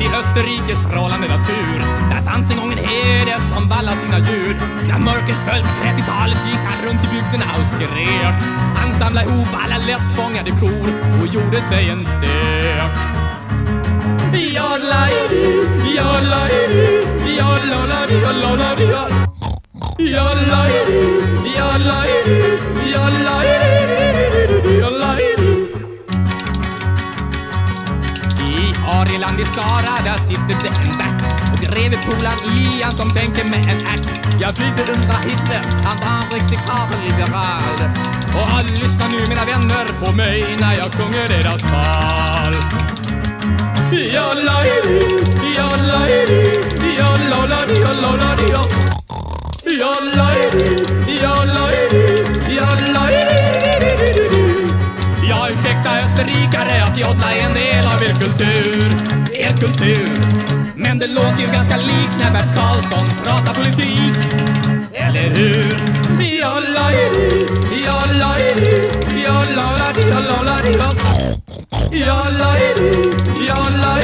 I Österrikes strålande natur. Där fanns en gång en herde som vallade sina djur. När mörkret föll på 30-talet gick han runt i bygderna och skrek. Han samlade ihop alla lättfångade kor och gjorde sig en stek. Jodla-di, jodla-di, jodla-di, jodla-di, jodla-di, Ariland i Skara, där sitter det en Bert och greve polaren Ian som tänker med en ärt. Jag byter undra Hitler, han var en riktig liberal. Och all lyssna nu mina vänner på mig när jag sjunger deras tal. Jalla-di, jalla-di, jalla-di, jalla-di, jalla-di, jalla-di, jalla-di. Ja, ursäkta österrikare att joddla är en del av er kultur, kultur. Men det låter ju ganska likt när Bert Karlsson pratar politik. Eller hur? Jalla-di, jalla-di,